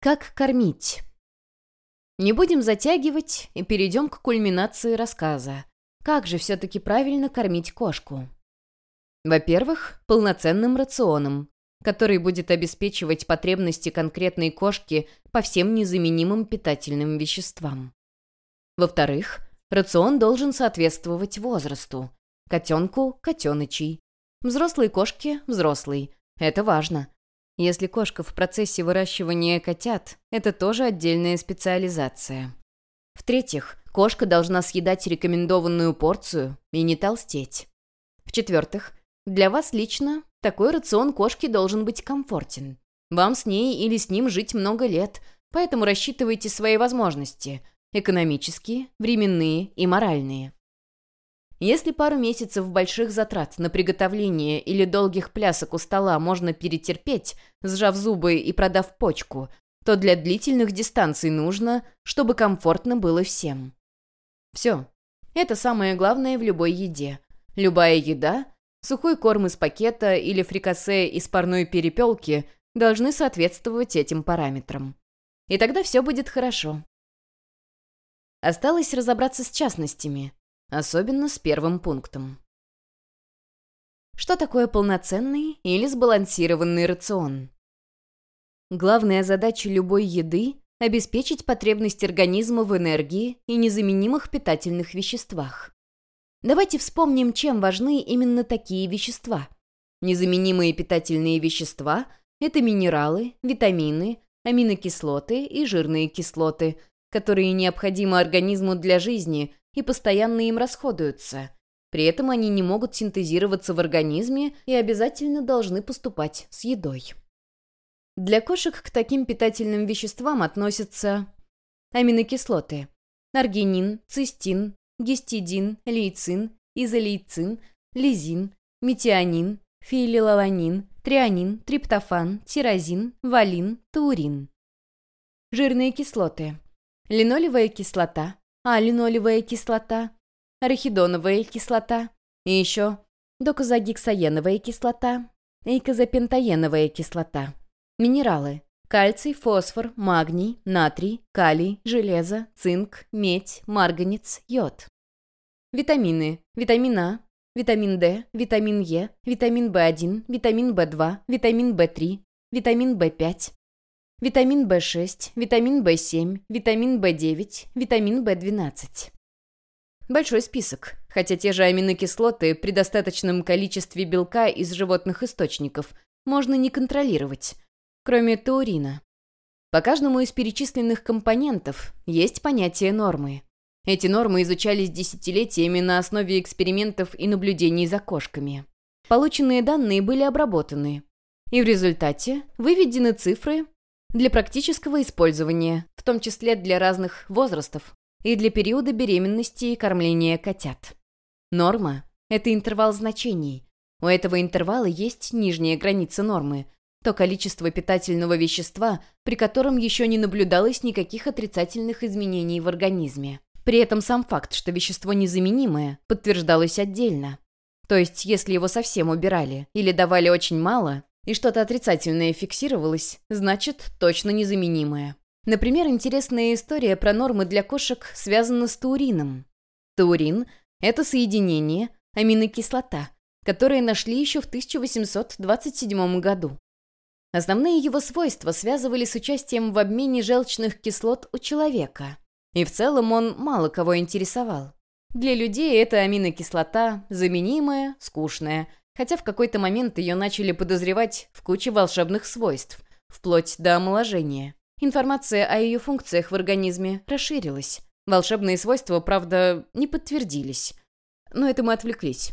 Как кормить? Не будем затягивать и перейдем к кульминации рассказа. Как же все-таки правильно кормить кошку? Во-первых, полноценным рационом, который будет обеспечивать потребности конкретной кошки по всем незаменимым питательным веществам. Во-вторых, рацион должен соответствовать возрасту. Котенку – котеночий. Взрослой кошке – взрослый. Это важно. Если кошка в процессе выращивания котят, это тоже отдельная специализация. В-третьих, кошка должна съедать рекомендованную порцию и не толстеть. В-четвертых, для вас лично такой рацион кошки должен быть комфортен. Вам с ней или с ним жить много лет, поэтому рассчитывайте свои возможности – экономические, временные и моральные. Если пару месяцев больших затрат на приготовление или долгих плясок у стола можно перетерпеть, сжав зубы и продав почку, то для длительных дистанций нужно, чтобы комфортно было всем. Все. Это самое главное в любой еде. Любая еда, сухой корм из пакета или фрикасе из парной перепелки должны соответствовать этим параметрам. И тогда все будет хорошо. Осталось разобраться с частностями – Особенно с первым пунктом. Что такое полноценный или сбалансированный рацион? Главная задача любой еды – обеспечить потребность организма в энергии и незаменимых питательных веществах. Давайте вспомним, чем важны именно такие вещества. Незаменимые питательные вещества – это минералы, витамины, аминокислоты и жирные кислоты, которые необходимы организму для жизни и постоянно им расходуются. При этом они не могут синтезироваться в организме и обязательно должны поступать с едой. Для кошек к таким питательным веществам относятся аминокислоты – аргинин, цистин, гистидин, лейцин, изолейцин, лизин, метионин, фенилаланин, трианин, триптофан, тирозин, валин, таурин. Жирные кислоты – линолевая кислота, алинолевая кислота, арахидоновая кислота и еще докозагексаеновая кислота и казапентаеновая кислота. Минералы. Кальций, фосфор, магний, натрий, калий, железо, цинк, медь, марганец, йод. Витамины. Витамин А, витамин D, витамин Е, витамин В1, витамин В2, витамин В3, витамин В5, витамин В6, витамин В7, витамин В9, витамин В12. Большой список, хотя те же аминокислоты при достаточном количестве белка из животных источников можно не контролировать, кроме таурина. По каждому из перечисленных компонентов есть понятие нормы. Эти нормы изучались десятилетиями на основе экспериментов и наблюдений за кошками. Полученные данные были обработаны, и в результате выведены цифры, для практического использования, в том числе для разных возрастов и для периода беременности и кормления котят. Норма – это интервал значений. У этого интервала есть нижняя граница нормы, то количество питательного вещества, при котором еще не наблюдалось никаких отрицательных изменений в организме. При этом сам факт, что вещество незаменимое, подтверждалось отдельно. То есть, если его совсем убирали или давали очень мало, и что-то отрицательное фиксировалось, значит, точно незаменимое. Например, интересная история про нормы для кошек связана с таурином. Таурин – это соединение, аминокислота, которые нашли еще в 1827 году. Основные его свойства связывали с участием в обмене желчных кислот у человека. И в целом он мало кого интересовал. Для людей это аминокислота заменимая, скучная, хотя в какой-то момент ее начали подозревать в куче волшебных свойств, вплоть до омоложения. Информация о ее функциях в организме расширилась. Волшебные свойства, правда, не подтвердились. Но это мы отвлеклись.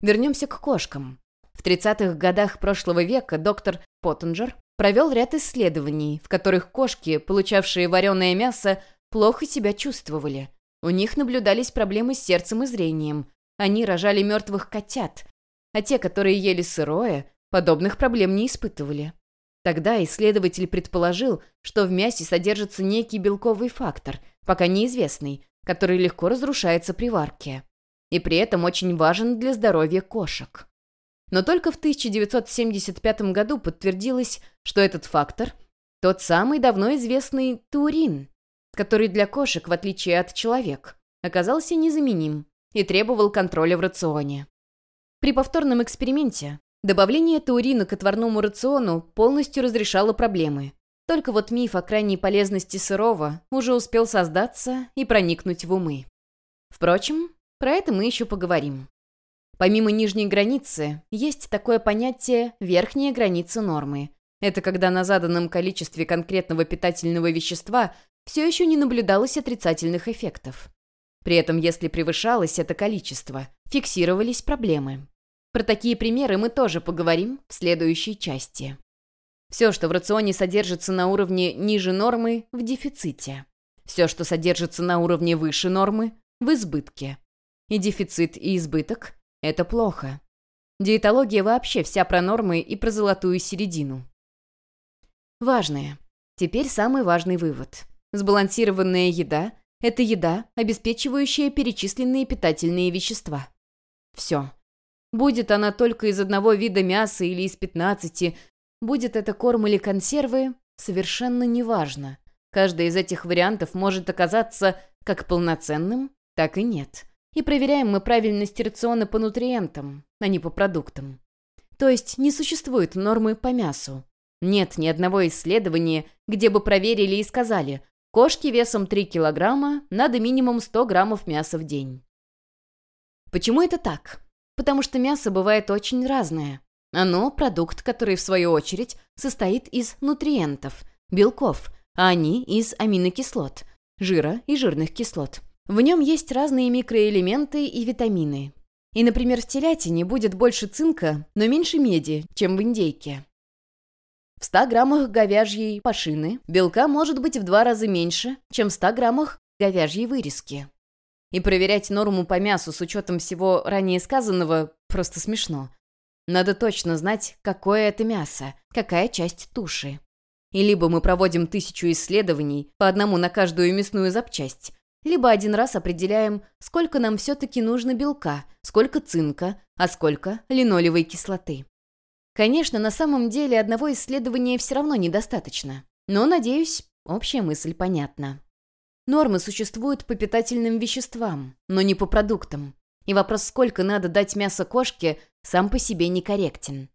Вернемся к кошкам. В 30-х годах прошлого века доктор Поттенджер провел ряд исследований, в которых кошки, получавшие вареное мясо, плохо себя чувствовали. У них наблюдались проблемы с сердцем и зрением. Они рожали мертвых котят, а те, которые ели сырое, подобных проблем не испытывали. Тогда исследователь предположил, что в мясе содержится некий белковый фактор, пока неизвестный, который легко разрушается при варке. И при этом очень важен для здоровья кошек. Но только в 1975 году подтвердилось, что этот фактор Тот самый давно известный таурин, который для кошек, в отличие от человек, оказался незаменим и требовал контроля в рационе. При повторном эксперименте добавление таурина к отварному рациону полностью разрешало проблемы. Только вот миф о крайней полезности сырого уже успел создаться и проникнуть в умы. Впрочем, про это мы еще поговорим. Помимо нижней границы, есть такое понятие «верхняя граница нормы». Это когда на заданном количестве конкретного питательного вещества все еще не наблюдалось отрицательных эффектов. При этом, если превышалось это количество, фиксировались проблемы. Про такие примеры мы тоже поговорим в следующей части. Все, что в рационе содержится на уровне ниже нормы, в дефиците. Все, что содержится на уровне выше нормы, в избытке. И дефицит, и избыток – это плохо. Диетология вообще вся про нормы и про золотую середину. Важное. Теперь самый важный вывод. Сбалансированная еда – это еда, обеспечивающая перечисленные питательные вещества. Все. Будет она только из одного вида мяса или из 15, будет это корм или консервы, совершенно неважно. Каждый из этих вариантов может оказаться как полноценным, так и нет. И проверяем мы правильность рациона по нутриентам, а не по продуктам. То есть не существует нормы по мясу. Нет ни одного исследования, где бы проверили и сказали, кошки весом 3 килограмма надо минимум 100 граммов мяса в день. Почему это так? Потому что мясо бывает очень разное. Оно – продукт, который, в свою очередь, состоит из нутриентов, белков, а они – из аминокислот, жира и жирных кислот. В нем есть разные микроэлементы и витамины. И, например, в телятине будет больше цинка, но меньше меди, чем в индейке. В 100 граммах говяжьей пашины белка может быть в два раза меньше, чем в 100 граммах говяжьей вырезки. И проверять норму по мясу с учетом всего ранее сказанного просто смешно. Надо точно знать, какое это мясо, какая часть туши. И либо мы проводим тысячу исследований, по одному на каждую мясную запчасть, либо один раз определяем, сколько нам все-таки нужно белка, сколько цинка, а сколько линолевой кислоты. Конечно, на самом деле одного исследования все равно недостаточно. Но, надеюсь, общая мысль понятна. Нормы существуют по питательным веществам, но не по продуктам. И вопрос, сколько надо дать мяса кошке, сам по себе некорректен.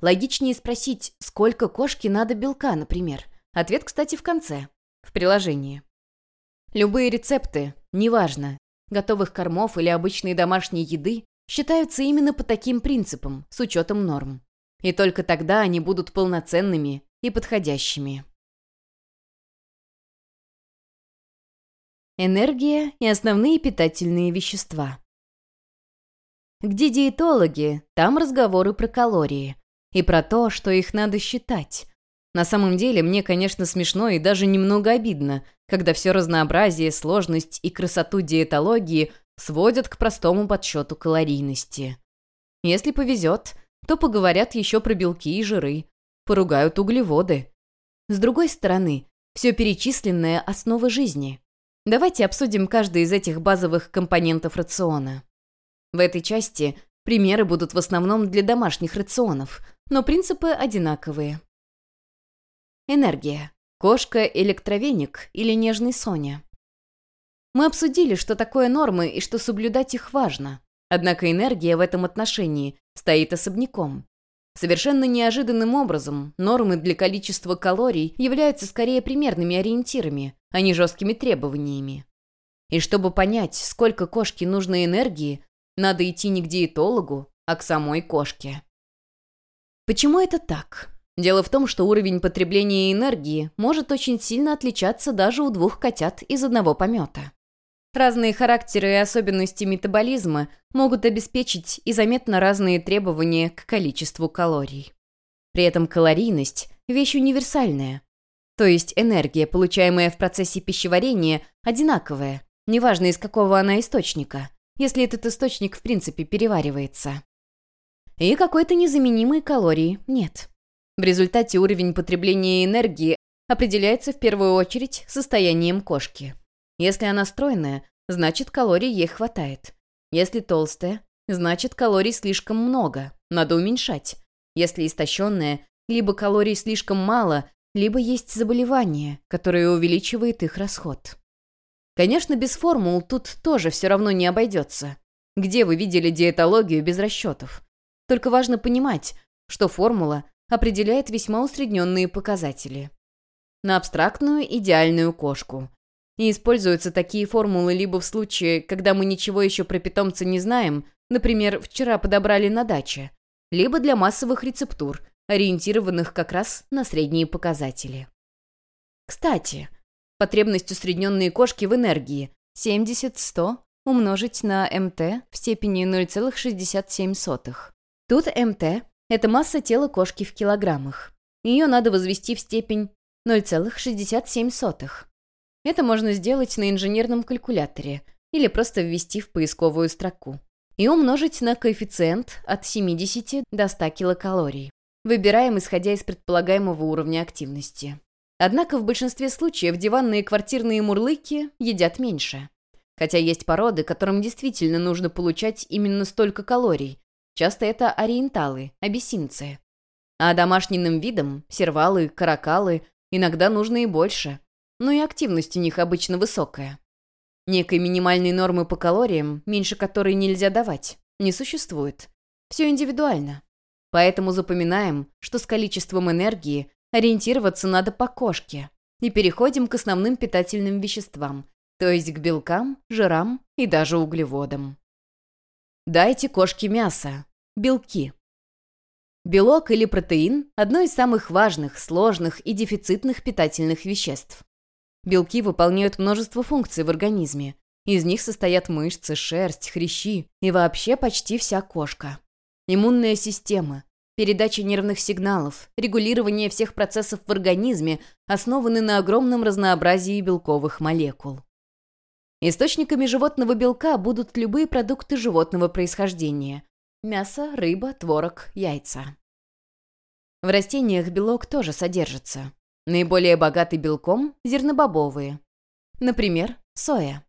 Логичнее спросить, сколько кошке надо белка, например. Ответ, кстати, в конце, в приложении. Любые рецепты, неважно, готовых кормов или обычной домашней еды, считаются именно по таким принципам, с учетом норм. И только тогда они будут полноценными и подходящими. Энергия и основные питательные вещества. Где диетологи, там разговоры про калории. И про то, что их надо считать. На самом деле, мне, конечно, смешно и даже немного обидно, когда все разнообразие, сложность и красоту диетологии сводят к простому подсчету калорийности. Если повезет, то поговорят еще про белки и жиры, поругают углеводы. С другой стороны, все перечисленное – основа жизни. Давайте обсудим каждый из этих базовых компонентов рациона. В этой части примеры будут в основном для домашних рационов, но принципы одинаковые. Энергия. Кошка, электровеник или нежный Соня. Мы обсудили, что такое нормы и что соблюдать их важно. Однако энергия в этом отношении стоит особняком. Совершенно неожиданным образом нормы для количества калорий являются скорее примерными ориентирами, а не жесткими требованиями. И чтобы понять, сколько кошке нужно энергии, надо идти не к диетологу, а к самой кошке. Почему это так? Дело в том, что уровень потребления энергии может очень сильно отличаться даже у двух котят из одного помета. Разные характеры и особенности метаболизма могут обеспечить и заметно разные требования к количеству калорий. При этом калорийность – вещь универсальная. То есть энергия, получаемая в процессе пищеварения, одинаковая, неважно из какого она источника, если этот источник в принципе переваривается. И какой-то незаменимой калории нет. В результате уровень потребления энергии определяется в первую очередь состоянием кошки. Если она стройная, значит калорий ей хватает. Если толстая, значит калорий слишком много, надо уменьшать. Если истощенная, либо калорий слишком мало, либо есть заболевание, которое увеличивает их расход. Конечно, без формул тут тоже все равно не обойдется. Где вы видели диетологию без расчетов? Только важно понимать, что формула определяет весьма усредненные показатели. На абстрактную идеальную кошку. И используются такие формулы либо в случае, когда мы ничего еще про питомца не знаем, например, вчера подобрали на даче, либо для массовых рецептур, ориентированных как раз на средние показатели. Кстати, потребность усредненной кошки в энергии 70-100 умножить на МТ в степени 0,67. Тут МТ – это масса тела кошки в килограммах. Ее надо возвести в степень 0,67. Это можно сделать на инженерном калькуляторе или просто ввести в поисковую строку и умножить на коэффициент от 70 до 100 килокалорий. Выбираем, исходя из предполагаемого уровня активности. Однако в большинстве случаев диванные квартирные мурлыки едят меньше. Хотя есть породы, которым действительно нужно получать именно столько калорий. Часто это ориенталы, абиссинцы. А домашним видам, сервалы, каракалы, иногда нужно и больше. Но и активность у них обычно высокая. Некой минимальной нормы по калориям, меньше которой нельзя давать, не существует. Все индивидуально. Поэтому запоминаем, что с количеством энергии ориентироваться надо по кошке. И переходим к основным питательным веществам, то есть к белкам, жирам и даже углеводам. Дайте кошке мясо. Белки. Белок или протеин – одно из самых важных, сложных и дефицитных питательных веществ. Белки выполняют множество функций в организме. Из них состоят мышцы, шерсть, хрящи и вообще почти вся кошка. Иммунная система, передача нервных сигналов, регулирование всех процессов в организме основаны на огромном разнообразии белковых молекул. Источниками животного белка будут любые продукты животного происхождения – мясо, рыба, творог, яйца. В растениях белок тоже содержится. Наиболее богаты белком – зернобобовые. Например, соя.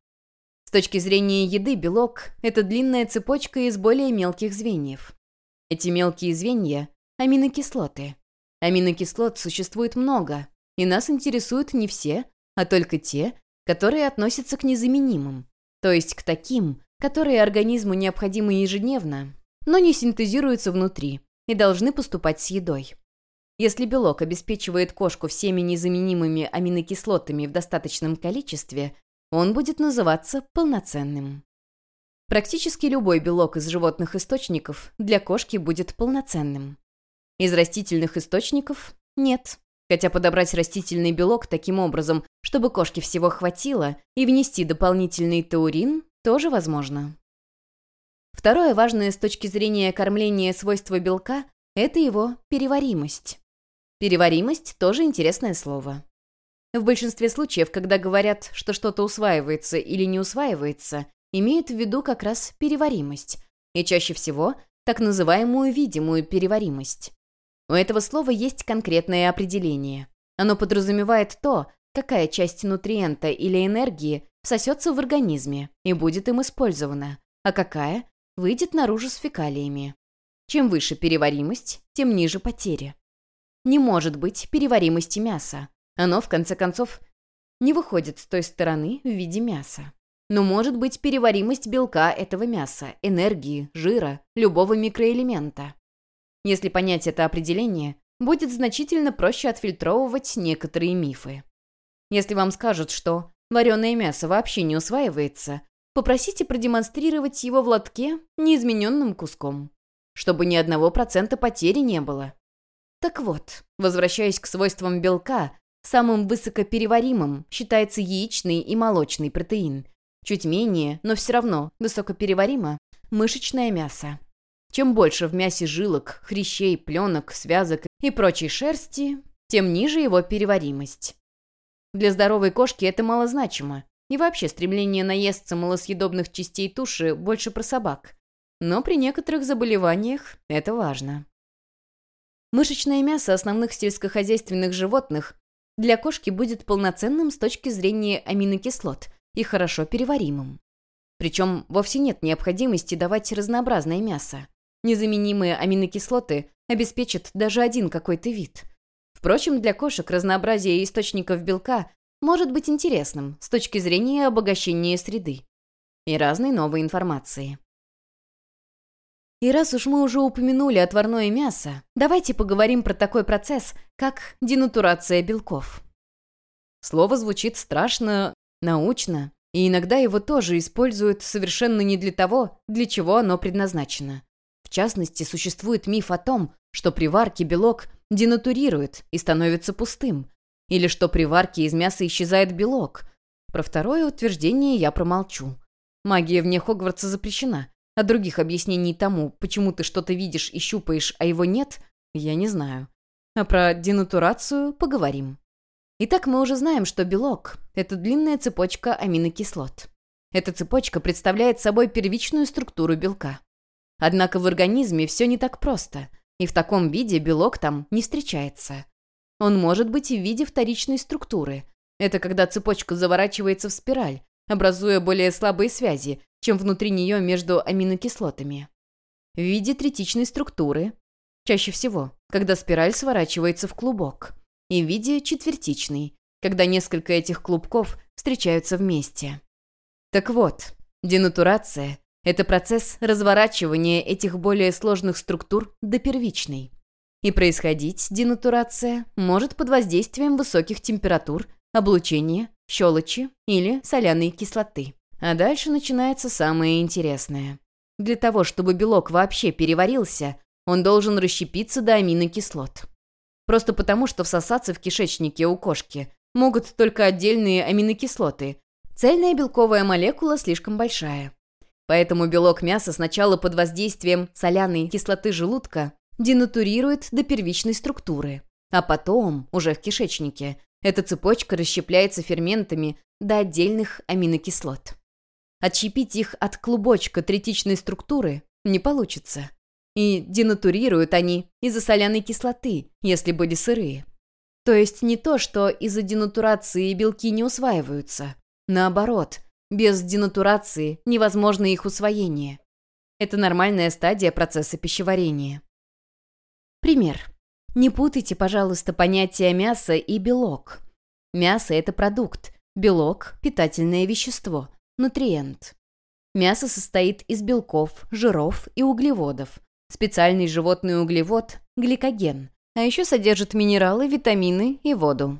С точки зрения еды белок – это длинная цепочка из более мелких звеньев. Эти мелкие звенья – аминокислоты. Аминокислот существует много, и нас интересуют не все, а только те, которые относятся к незаменимым, то есть к таким, которые организму необходимы ежедневно, но не синтезируются внутри и должны поступать с едой. Если белок обеспечивает кошку всеми незаменимыми аминокислотами в достаточном количестве, он будет называться полноценным. Практически любой белок из животных источников для кошки будет полноценным. Из растительных источников – нет. Хотя подобрать растительный белок таким образом, чтобы кошке всего хватило, и внести дополнительный таурин тоже возможно. Второе важное с точки зрения кормления свойство белка – это его переваримость. Переваримость – тоже интересное слово. В большинстве случаев, когда говорят, что что-то усваивается или не усваивается, имеют в виду как раз переваримость, и чаще всего так называемую видимую переваримость. У этого слова есть конкретное определение. Оно подразумевает то, какая часть нутриента или энергии всосется в организме и будет им использована, а какая выйдет наружу с фекалиями. Чем выше переваримость, тем ниже потери. Не может быть переваримости мяса. Оно, в конце концов, не выходит с той стороны в виде мяса. Но может быть переваримость белка этого мяса, энергии, жира, любого микроэлемента. Если понять это определение, будет значительно проще отфильтровывать некоторые мифы. Если вам скажут, что вареное мясо вообще не усваивается, попросите продемонстрировать его в лотке неизмененным куском, чтобы ни одного процента потери не было. Так вот, возвращаясь к свойствам белка, самым высокопереваримым считается яичный и молочный протеин, Чуть менее, но все равно высокопереваримо – мышечное мясо. Чем больше в мясе жилок, хрящей, пленок, связок и прочей шерсти, тем ниже его переваримость. Для здоровой кошки это малозначимо. И вообще стремление наесться малосъедобных частей туши больше про собак. Но при некоторых заболеваниях это важно. Мышечное мясо основных сельскохозяйственных животных для кошки будет полноценным с точки зрения аминокислот – и хорошо переваримым. Причем вовсе нет необходимости давать разнообразное мясо. Незаменимые аминокислоты обеспечат даже один какой-то вид. Впрочем, для кошек разнообразие источников белка может быть интересным с точки зрения обогащения среды и разной новой информации. И раз уж мы уже упомянули отварное мясо, давайте поговорим про такой процесс, как денатурация белков. Слово звучит страшно, научно, и иногда его тоже используют совершенно не для того, для чего оно предназначено. В частности, существует миф о том, что при варке белок денатурирует и становится пустым, или что при варке из мяса исчезает белок. Про второе утверждение я промолчу. Магия вне Хогвартса запрещена, а других объяснений тому, почему ты что-то видишь и щупаешь, а его нет, я не знаю. А про денатурацию поговорим. Итак, мы уже знаем, что белок – это длинная цепочка аминокислот. Эта цепочка представляет собой первичную структуру белка. Однако в организме все не так просто, и в таком виде белок там не встречается. Он может быть и в виде вторичной структуры. Это когда цепочка заворачивается в спираль, образуя более слабые связи, чем внутри нее между аминокислотами. В виде третичной структуры, чаще всего, когда спираль сворачивается в клубок, и в виде четвертичной, когда несколько этих клубков встречаются вместе. Так вот, денатурация – это процесс разворачивания этих более сложных структур до первичной. И происходить денатурация может под воздействием высоких температур, облучения, щелочи или соляной кислоты. А дальше начинается самое интересное. Для того, чтобы белок вообще переварился, он должен расщепиться до аминокислот. Просто потому, что всосаться в кишечнике у кошки могут только отдельные аминокислоты. Цельная белковая молекула слишком большая. Поэтому белок мяса сначала под воздействием соляной кислоты желудка денатурирует до первичной структуры, а потом, уже в кишечнике, эта цепочка расщепляется ферментами до отдельных аминокислот. Отщепить их от клубочка третичной структуры не получится. И денатурируют они из-за соляной кислоты, если были сырые. То есть не то, что из-за денатурации белки не усваиваются. Наоборот, без денатурации невозможно их усвоение. Это нормальная стадия процесса пищеварения. Пример. Не путайте, пожалуйста, понятия мяса и белок. Мясо – это продукт, белок – питательное вещество, Нутриент. Мясо состоит из белков, жиров и углеводов. Специальный животный углевод – гликоген. А еще содержит минералы, витамины и воду.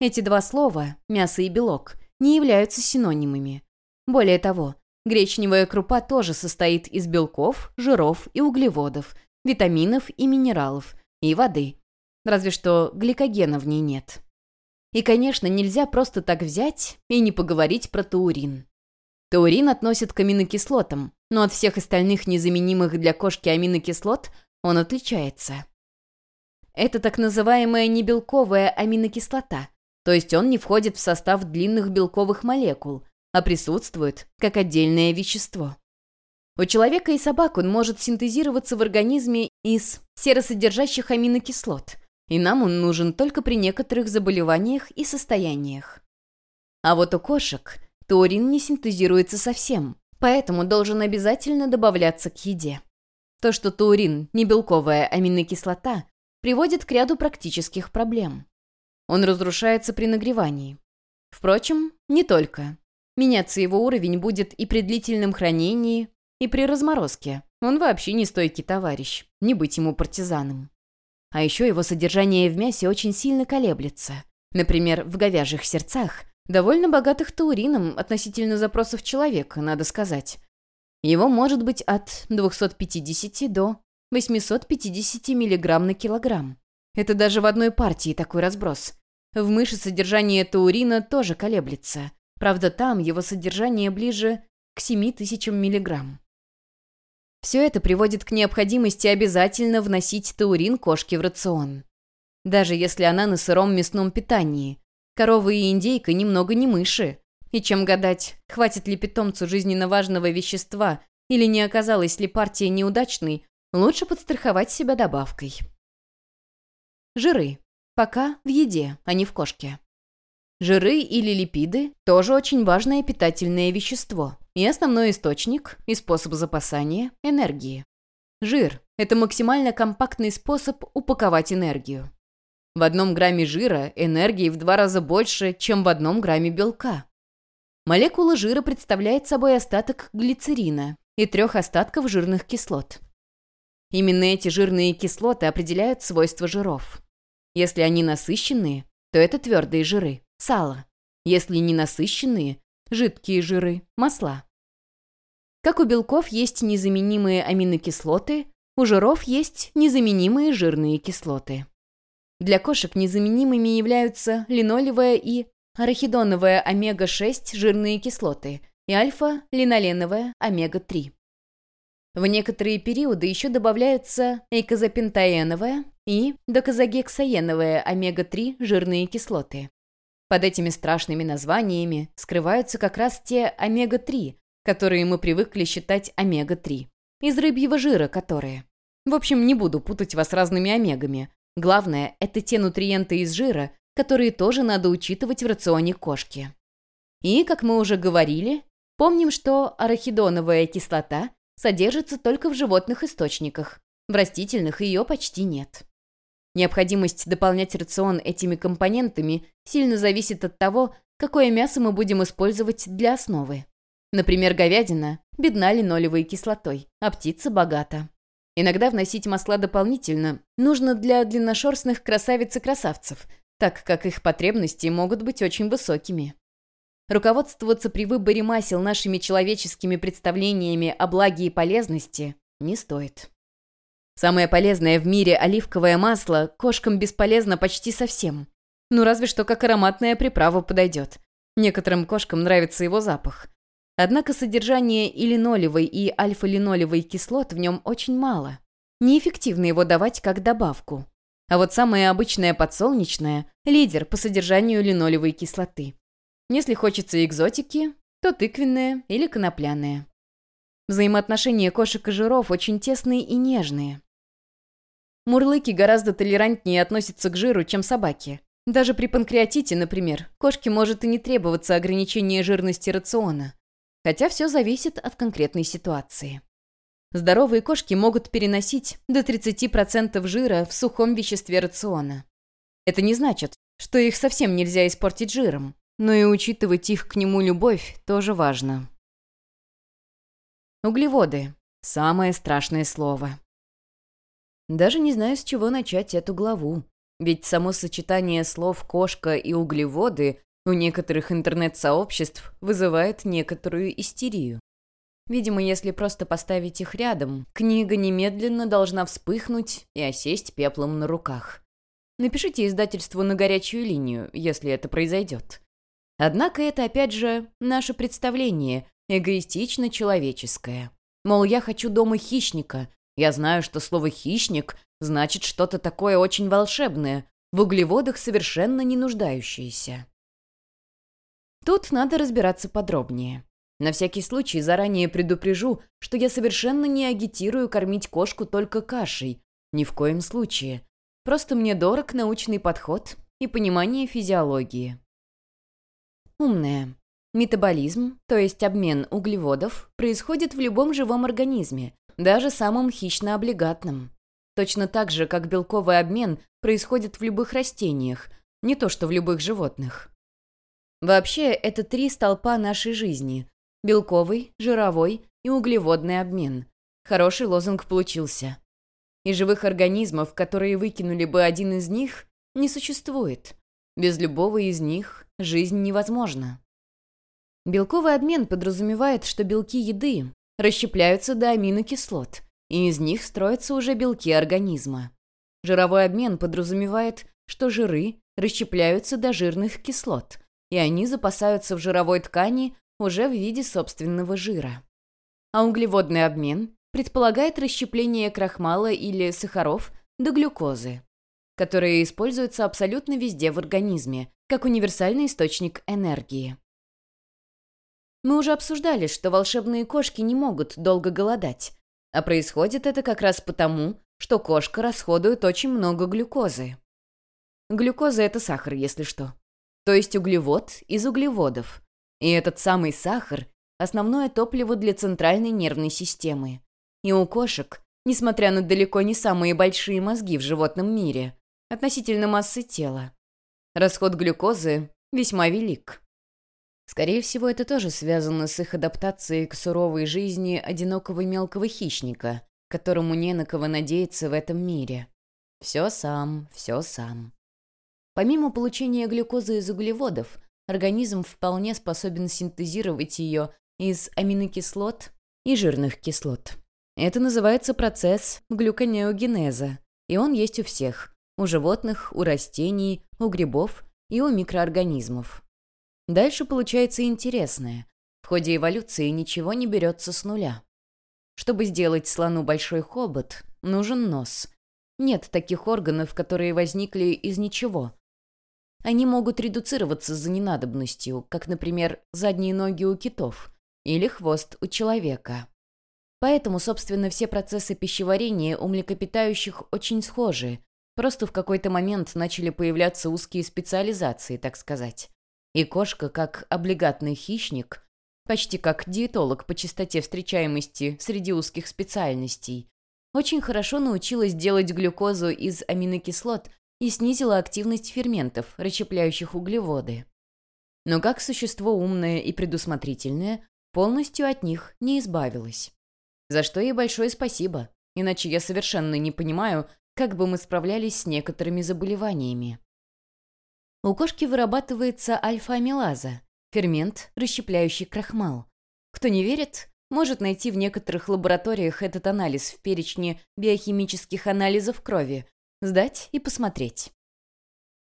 Эти два слова – мясо и белок – не являются синонимами. Более того, гречневая крупа тоже состоит из белков, жиров и углеводов, витаминов и минералов, и воды. Разве что гликогена в ней нет. И, конечно, нельзя просто так взять и не поговорить про таурин. Таурин относят к аминокислотам, но от всех остальных незаменимых для кошки аминокислот он отличается. Это так называемая небелковая аминокислота, то есть он не входит в состав длинных белковых молекул, а присутствует как отдельное вещество. У человека и собак он может синтезироваться в организме из серосодержащих аминокислот, и нам он нужен только при некоторых заболеваниях и состояниях. А вот у кошек Таурин не синтезируется совсем, поэтому должен обязательно добавляться к еде. То, что таурин – не белковая аминокислота, приводит к ряду практических проблем. Он разрушается при нагревании. Впрочем, не только. Меняться его уровень будет и при длительном хранении, и при разморозке. Он вообще не стойкий товарищ, не быть ему партизаном. А еще его содержание в мясе очень сильно колеблется. Например, в говяжьих сердцах Довольно богатых таурином относительно запросов человека, надо сказать. Его может быть от 250 до 850 мг на килограмм. Это даже в одной партии такой разброс. В мыши содержание таурина тоже колеблется. Правда, там его содержание ближе к 7000 мг. Все это приводит к необходимости обязательно вносить таурин кошке в рацион. Даже если она на сыром мясном питании, Корова и индейка немного не мыши. И чем гадать, хватит ли питомцу жизненно важного вещества или не оказалась ли партия неудачной, лучше подстраховать себя добавкой. Жиры. Пока в еде, а не в кошке. Жиры или липиды – тоже очень важное питательное вещество и основной источник и способ запасания энергии. Жир – это максимально компактный способ упаковать энергию. В одном грамме жира энергии в два раза больше, чем в одном грамме белка. Молекула жира представляет собой остаток глицерина и трех остатков жирных кислот. Именно эти жирные кислоты определяют свойства жиров. Если они насыщенные, то это твердые жиры, сало. Если ненасыщенные, жидкие жиры, масла. Как у белков есть незаменимые аминокислоты, у жиров есть незаменимые жирные кислоты. Для кошек незаменимыми являются линолевая и арахидоновая омега-6 жирные кислоты и альфа-линоленовая омега-3. В некоторые периоды еще добавляются эйкозапентаеновая и доказогексаеновая омега-3 жирные кислоты. Под этими страшными названиями скрываются как раз те омега-3, которые мы привыкли считать омега-3. Из рыбьего жира которые. В общем, не буду путать вас разными омегами. Главное, это те нутриенты из жира, которые тоже надо учитывать в рационе кошки. И, как мы уже говорили, помним, что арахидоновая кислота содержится только в животных источниках. В растительных ее почти нет. Необходимость дополнять рацион этими компонентами сильно зависит от того, какое мясо мы будем использовать для основы. Например, говядина бедна линолевой кислотой, а птица богата. Иногда вносить масла дополнительно нужно для длинношерстных красавиц и красавцев, так как их потребности могут быть очень высокими. Руководствоваться при выборе масел нашими человеческими представлениями о благе и полезности не стоит. Самое полезное в мире оливковое масло кошкам бесполезно почти совсем. Ну, разве что как ароматная приправа подойдет. Некоторым кошкам нравится его запах. Однако содержание и линолевой, и альфа-линолевой кислот в нем очень мало. Неэффективно его давать как добавку. А вот самое обычное подсолнечное – лидер по содержанию линолевой кислоты. Если хочется экзотики, то тыквенные или конопляные. Взаимоотношения кошек и жиров очень тесные и нежные. Мурлыки гораздо толерантнее относятся к жиру, чем собаки. Даже при панкреатите, например, кошке может и не требоваться ограничение жирности рациона. Хотя все зависит от конкретной ситуации. Здоровые кошки могут переносить до 30% жира в сухом веществе рациона. Это не значит, что их совсем нельзя испортить жиром, но и учитывать их к нему любовь тоже важно. Углеводы. Самое страшное слово. Даже не знаю, с чего начать эту главу. Ведь само сочетание слов «кошка» и «углеводы» у некоторых интернет-сообществ вызывает некоторую истерию. Видимо, если просто поставить их рядом, книга немедленно должна вспыхнуть и осесть пеплом на руках. Напишите издательству на горячую линию, если это произойдет. Однако это, опять же, наше представление, эгоистично-человеческое. Мол, я хочу дома хищника, я знаю, что слово «хищник» значит что-то такое очень волшебное, в углеводах совершенно не нуждающееся. Тут надо разбираться подробнее. На всякий случай заранее предупрежу, что я совершенно не агитирую кормить кошку только кашей. Ни в коем случае. Просто мне дорог научный подход и понимание физиологии. Умная. Метаболизм, то есть обмен углеводов, происходит в любом живом организме, даже самым хищно-облигатным. Точно так же, как белковый обмен происходит в любых растениях, не то что в любых животных. Вообще, это три столпа нашей жизни – белковый, жировой и углеводный обмен. Хороший лозунг получился. И живых организмов, которые выкинули бы один из них, не существует. Без любого из них жизнь невозможна. Белковый обмен подразумевает, что белки еды расщепляются до аминокислот, и из них строятся уже белки организма. Жировой обмен подразумевает, что жиры расщепляются до жирных кислот, и они запасаются в жировой ткани уже в виде собственного жира. А углеводный обмен предполагает расщепление крахмала или сахаров до глюкозы, которые используются абсолютно везде в организме, как универсальный источник энергии. Мы уже обсуждали, что волшебные кошки не могут долго голодать. А происходит это как раз потому, что кошка расходует очень много глюкозы. Глюкоза — это сахар, если что. То есть углевод из углеводов. И этот самый сахар — основное топливо для центральной нервной системы. И у кошек, несмотря на далеко не самые большие мозги в животном мире, относительно массы тела. Расход глюкозы весьма велик. Скорее всего, это тоже связано с их адаптацией к суровой жизни одинокого мелкого хищника, которому не на кого надеяться в этом мире. Все сам, все сам. Помимо получения глюкозы из углеводов, организм вполне способен синтезировать ее из аминокислот и жирных кислот. Это называется процесс глюконеогенеза, и он есть у всех – у животных, у растений, у грибов и у микроорганизмов. Дальше получается интересное. В ходе эволюции ничего не берется с нуля. Чтобы сделать слону большой хобот, нужен нос. Нет таких органов, которые возникли из ничего. Они могут редуцироваться за ненадобностью, как, например, задние ноги у китов или хвост у человека. Поэтому, собственно, все процессы пищеварения у млекопитающих очень схожи, просто в какой-то момент начали появляться узкие специализации, так сказать. И кошка, как облигатный хищник, почти как диетолог по частоте встречаемости среди узких специальностей, очень хорошо научилась делать глюкозу из аминокислот и снизила активность ферментов, расщепляющих углеводы. Но как существо умное и предусмотрительное, полностью от них не избавилась. За что ей большое спасибо, иначе я совершенно не понимаю, как бы мы справлялись с некоторыми заболеваниями. У кошки вырабатывается альфа-амилаза, фермент, расщепляющий крахмал. Кто не верит, может найти в некоторых лабораториях этот анализ в перечне биохимических анализов крови, сдать и посмотреть.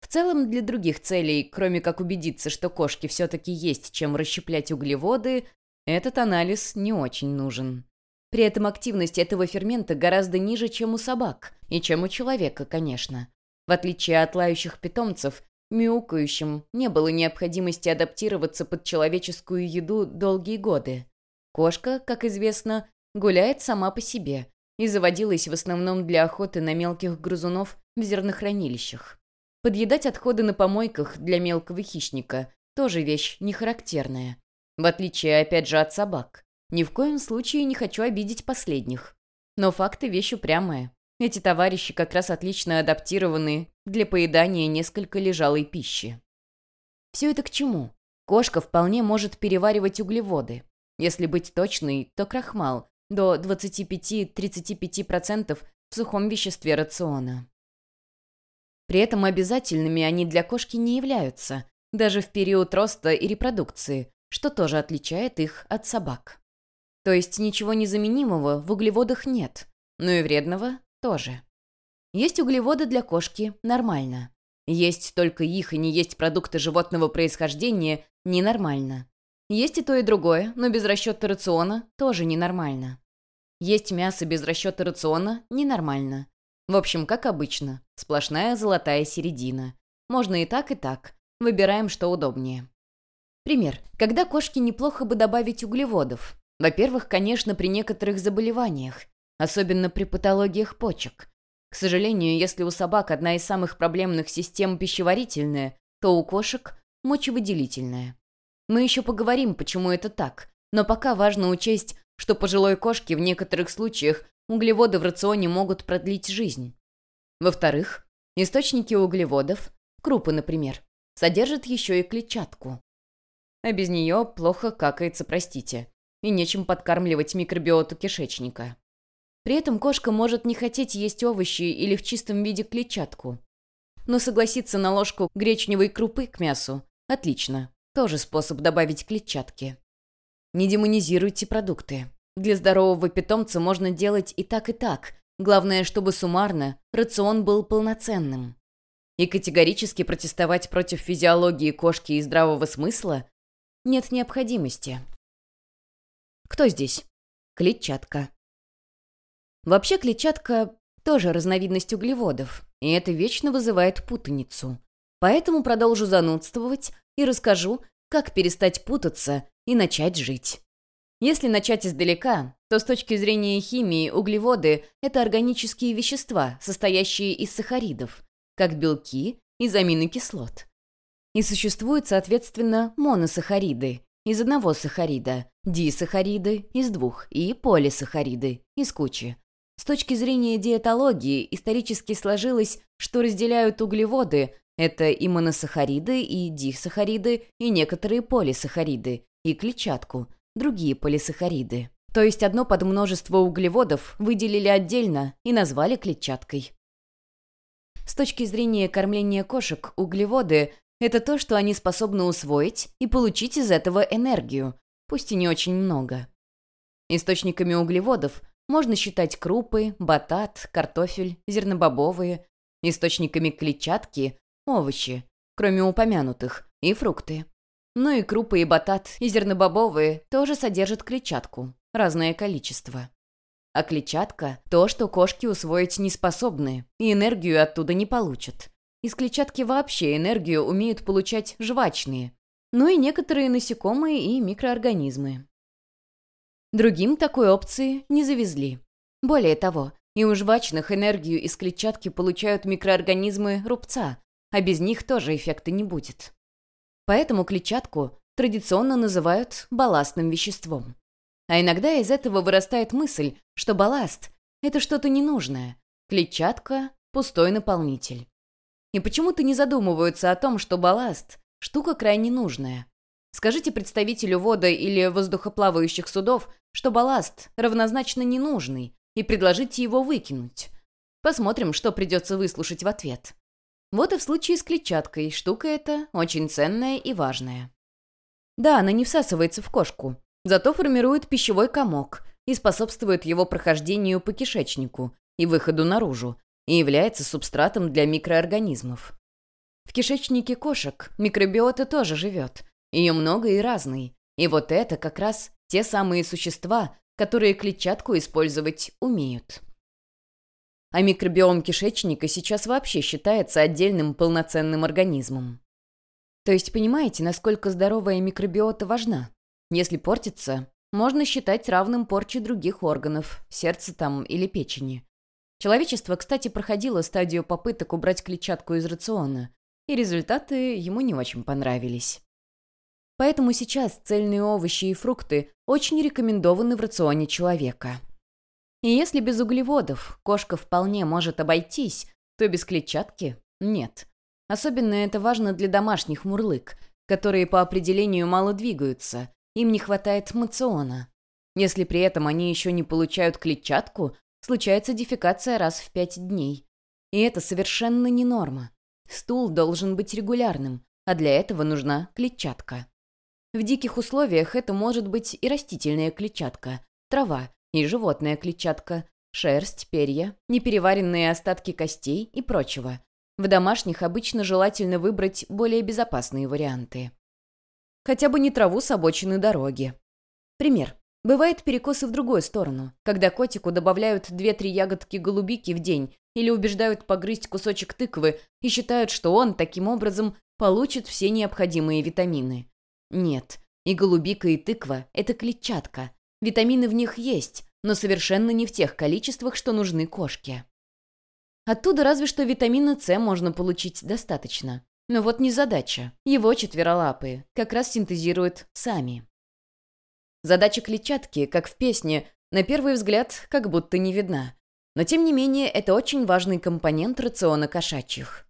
В целом, для других целей, кроме как убедиться, что кошке все-таки есть чем расщеплять углеводы, этот анализ не очень нужен. При этом активность этого фермента гораздо ниже, чем у собак, и чем у человека, конечно. В отличие от лающих питомцев, мяукающим не было необходимости адаптироваться под человеческую еду долгие годы. Кошка, как известно, гуляет сама по себе и заводилась в основном для охоты на мелких грызунов в зернохранилищах. Подъедать отходы на помойках для мелкого хищника – тоже вещь нехарактерная. В отличие, опять же, от собак. Ни в коем случае не хочу обидеть последних. Но факты – вещь упрямая. Эти товарищи как раз отлично адаптированы для поедания несколько лежалой пищи. Все это к чему? Кошка вполне может переваривать углеводы. Если быть точной, то крахмал до 25-35% в сухом веществе рациона. При этом обязательными они для кошки не являются, даже в период роста и репродукции, что тоже отличает их от собак. То есть ничего незаменимого в углеводах нет, но и вредного тоже. Есть углеводы для кошки – нормально. Есть только их и не есть продукты животного происхождения – ненормально. Есть и то, и другое, но без расчета рациона – тоже ненормально. Есть мясо без расчета рациона – ненормально. В общем, как обычно, сплошная золотая середина. Можно и так, и так. Выбираем, что удобнее. Пример. Когда кошке неплохо бы добавить углеводов. Во-первых, конечно, при некоторых заболеваниях особенно при патологиях почек. К сожалению, если у собак одна из самых проблемных систем пищеварительная, то у кошек – мочевыделительная. Мы еще поговорим, почему это так, но пока важно учесть, что пожилой кошке в некоторых случаях углеводы в рационе могут продлить жизнь. Во-вторых, источники углеводов, крупы, например, содержат еще и клетчатку. А без нее плохо какается, простите, и нечем подкармливать микробиоту кишечника. При этом кошка может не хотеть есть овощи или в чистом виде клетчатку. Но согласиться на ложку гречневой крупы к мясу – отлично. Тоже способ добавить клетчатки. Не демонизируйте продукты. Для здорового питомца можно делать и так, и так. Главное, чтобы суммарно рацион был полноценным. И категорически протестовать против физиологии кошки и здравого смысла нет необходимости. Кто здесь? Клетчатка. Вообще клетчатка тоже разновидность углеводов, и это вечно вызывает путаницу. Поэтому продолжу занудствовать и расскажу, как перестать путаться и начать жить. Если начать издалека, то с точки зрения химии углеводы – это органические вещества, состоящие из сахаридов, как белки из аминокислот. И существуют, соответственно, моносахариды из одного сахарида, дисахариды из двух и полисахариды из кучи. С точки зрения диетологии исторически сложилось, что разделяют углеводы – это и моносахариды, и дисахариды, и некоторые полисахариды, и клетчатку, другие полисахариды. То есть одно подмножество углеводов выделили отдельно и назвали клетчаткой. С точки зрения кормления кошек, углеводы – это то, что они способны усвоить и получить из этого энергию, пусть и не очень много. Источниками углеводов можно считать крупы, батат, картофель, зернобобовые. Источниками клетчатки – овощи, кроме упомянутых, и фрукты. Ну и крупы и батат, и зернобобовые тоже содержат клетчатку, разное количество. А клетчатка – то, что кошки усвоить не способны, и энергию оттуда не получат. Из клетчатки вообще энергию умеют получать жвачные, ну и некоторые насекомые и микроорганизмы. Другим такой опции не завезли. Более того, и у жвачных энергию из клетчатки получают микроорганизмы рубца, а без них тоже эффекта не будет. Поэтому клетчатку традиционно называют балластным веществом. А иногда из этого вырастает мысль, что балласт — это что-то ненужное, клетчатка — пустой наполнитель. И почему-то не задумываются о том, что балласт — штука крайне нужная. Скажите представителю вода или воздухоплавающих судов, что балласт равнозначно ненужный, и предложите его выкинуть. Посмотрим, что придется выслушать в ответ. Вот и в случае с клетчаткой штука эта очень ценная и важная. Да, она не всасывается в кошку, зато формирует пищевой комок и способствует его прохождению по кишечнику и выходу наружу, и является субстратом для микроорганизмов. В кишечнике кошек микробиота тоже живет, ее много и разный, и вот это как раз те самые существа, которые клетчатку использовать умеют. А микробиом кишечника сейчас вообще считается отдельным полноценным организмом. То есть понимаете, насколько здоровая микробиота важна? Если портится, можно считать равным порче других органов, сердца там или печени. Человечество, кстати, проходило стадию попыток убрать клетчатку из рациона, и результаты ему не очень понравились. Поэтому сейчас цельные овощи и фрукты очень рекомендованы в рационе человека. И если без углеводов кошка вполне может обойтись, то без клетчатки – нет. Особенно это важно для домашних мурлык, которые по определению мало двигаются, им не хватает мациона. Если при этом они еще не получают клетчатку, случается дефекация раз в пять дней. И это совершенно не норма. Стул должен быть регулярным, а для этого нужна клетчатка. В диких условиях это может быть и растительная клетчатка, трава, и животная клетчатка, шерсть, перья, непереваренные остатки костей и прочего. В домашних обычно желательно выбрать более безопасные варианты. Хотя бы не траву с обочины дороги. Пример. Бывает перекосы в другую сторону, когда котику добавляют 2-3 ягодки голубики в день или убеждают погрызть кусочек тыквы и считают, что он, таким образом, получит все необходимые витамины. Нет, и голубика, и тыква – это клетчатка. Витамины в них есть, но совершенно не в тех количествах, что нужны кошке. Оттуда разве что витамина С можно получить достаточно. Но вот не задача. Его четверолапые как раз синтезируют сами. Задача клетчатки, как в песне, на первый взгляд как будто не видна. Но тем не менее это очень важный компонент рациона кошачьих.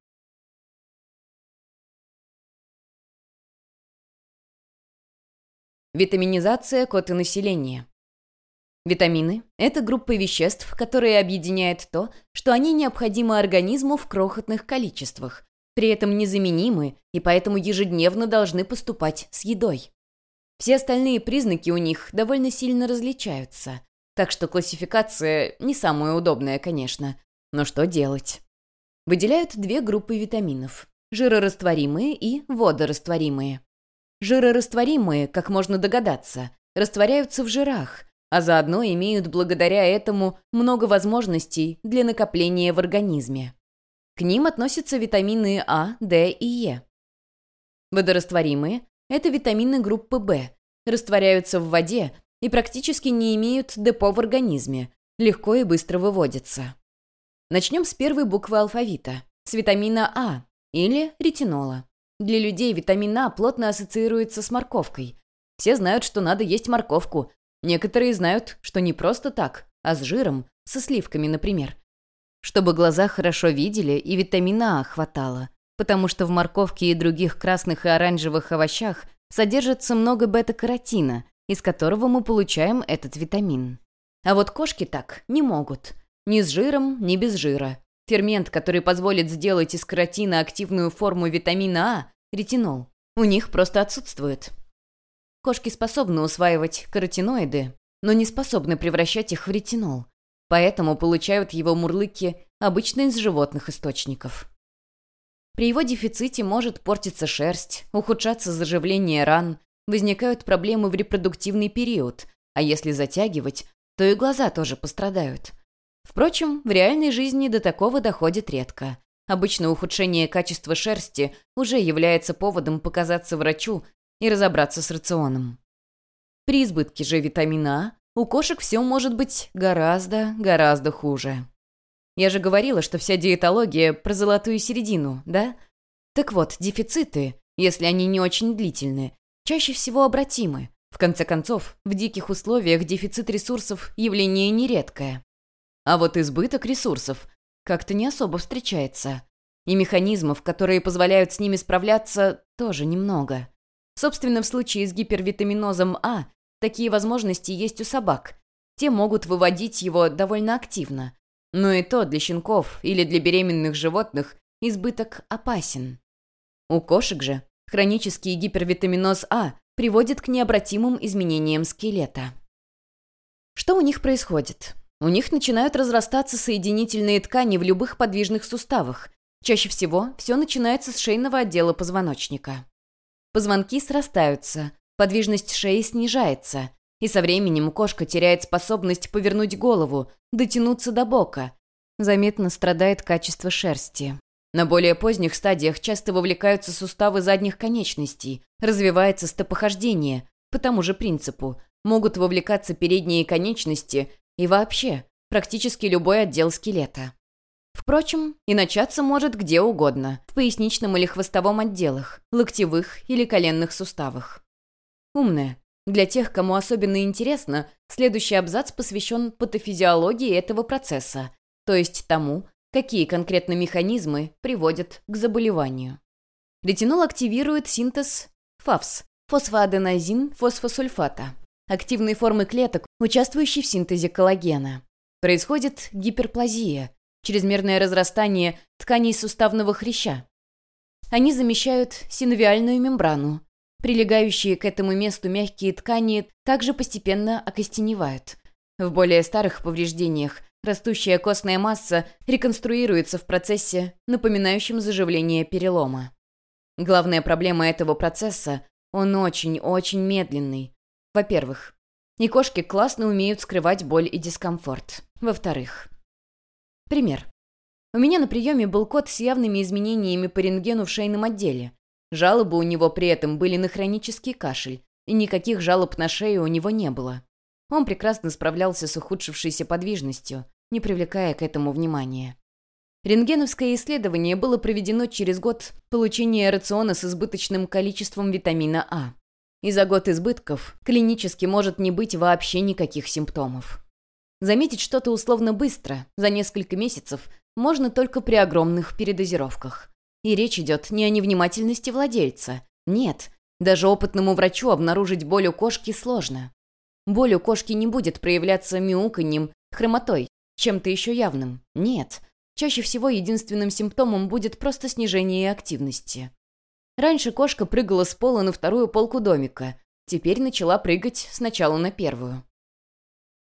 Витаминизация кота населения. Витамины – это группа веществ, которые объединяет то, что они необходимы организму в крохотных количествах, при этом незаменимы и поэтому ежедневно должны поступать с едой. Все остальные признаки у них довольно сильно различаются, так что классификация не самая удобная, конечно. Но что делать? Выделяют две группы витаминов – жирорастворимые и водорастворимые. Жирорастворимые, как можно догадаться, растворяются в жирах, а заодно имеют благодаря этому много возможностей для накопления в организме. К ним относятся витамины А, D и Е. Водорастворимые – это витамины группы В, растворяются в воде и практически не имеют депо в организме, легко и быстро выводятся. Начнем с первой буквы алфавита – с витамина А или ретинола. Для людей витамин А плотно ассоциируется с морковкой. Все знают, что надо есть морковку. Некоторые знают, что не просто так, а с жиром, со сливками, например. Чтобы глаза хорошо видели и витамина А хватало, потому что в морковке и других красных и оранжевых овощах содержится много бета-каротина, из которого мы получаем этот витамин. А вот кошки так не могут. Ни с жиром, ни без жира. Фермент, который позволит сделать из каротина активную форму витамина А, ретинол, у них просто отсутствует. Кошки способны усваивать каротиноиды, но не способны превращать их в ретинол, поэтому получают его мурлыки обычно из животных источников. При его дефиците может портиться шерсть, ухудшаться заживление ран, возникают проблемы в репродуктивный период, а если затягивать, то и глаза тоже пострадают. Впрочем, в реальной жизни до такого доходит редко. Обычно ухудшение качества шерсти уже является поводом показаться врачу и разобраться с рационом. При избытке же витамина А у кошек все может быть гораздо, гораздо хуже. Я же говорила, что вся диетология про золотую середину, да? Так вот, дефициты, если они не очень длительны, чаще всего обратимы. В конце концов, в диких условиях дефицит ресурсов – явление нередкое. А вот избыток ресурсов как-то не особо встречается. И механизмов, которые позволяют с ними справляться, тоже немного. Собственно, в случае с гипервитаминозом А такие возможности есть у собак. Те могут выводить его довольно активно. Но и то для щенков или для беременных животных избыток опасен. У кошек же хронический гипервитаминоз А приводит к необратимым изменениям скелета. Что у них происходит? У них начинают разрастаться соединительные ткани в любых подвижных суставах. Чаще всего все начинается с шейного отдела позвоночника. Позвонки срастаются, подвижность шеи снижается, и со временем кошка теряет способность повернуть голову, дотянуться до бока. Заметно страдает качество шерсти. На более поздних стадиях часто вовлекаются суставы задних конечностей, развивается стопохождение, по тому же принципу. Могут вовлекаться передние конечности и вообще практически любой отдел скелета. Впрочем, и начаться может где угодно, в поясничном или хвостовом отделах, локтевых или коленных суставах. Умная, для тех, кому особенно интересно, следующий абзац посвящен патофизиологии этого процесса, то есть тому, какие конкретно механизмы приводят к заболеванию. Ретинол активирует синтез ФАФС – фосфоаденозин фосфосульфата, активной формы клеток, участвующей в синтезе коллагена. Происходит гиперплазия, чрезмерное разрастание тканей суставного хряща. Они замещают синовиальную мембрану, Прилегающие к этому месту мягкие ткани также постепенно окостеневают. В более старых повреждениях растущая костная масса реконструируется в процессе, напоминающем заживление перелома. Главная проблема этого процесса – он очень-очень медленный. Во-первых, и кошки классно умеют скрывать боль и дискомфорт. Во-вторых, пример. У меня на приеме был кот с явными изменениями по рентгену в шейном отделе. Жалобы у него при этом были на хронический кашель, и никаких жалоб на шею у него не было. Он прекрасно справлялся с ухудшившейся подвижностью, не привлекая к этому внимания. Рентгеновское исследование было проведено через год получения рациона с избыточным количеством витамина А. И за год избытков клинически может не быть вообще никаких симптомов. Заметить что-то условно быстро, за несколько месяцев, можно только при огромных передозировках. И речь идет не о невнимательности владельца. Нет, даже опытному врачу обнаружить боль у кошки сложно. Боль у кошки не будет проявляться мяуканьем, хромотой, чем-то еще явным. Нет. Чаще всего единственным симптомом будет просто снижение активности. Раньше кошка прыгала с пола на вторую полку домика. Теперь начала прыгать сначала на первую.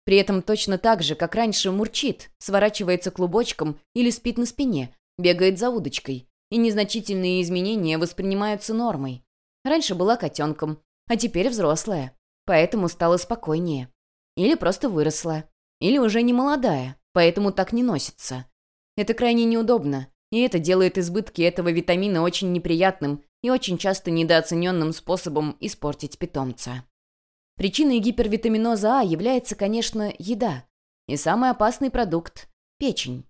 При этом точно так же, как раньше, мурчит, сворачивается клубочком или спит на спине, бегает за удочкой и незначительные изменения воспринимаются нормой. Раньше была котенком, а теперь взрослая, поэтому стала спокойнее. Или просто выросла. Или уже не молодая, поэтому так не носится. Это крайне неудобно, и это делает избытки этого витамина очень неприятным и очень часто недооцененным способом испортить питомца. Причиной гипервитаминоза А является, конечно, еда. И самый опасный продукт – печень.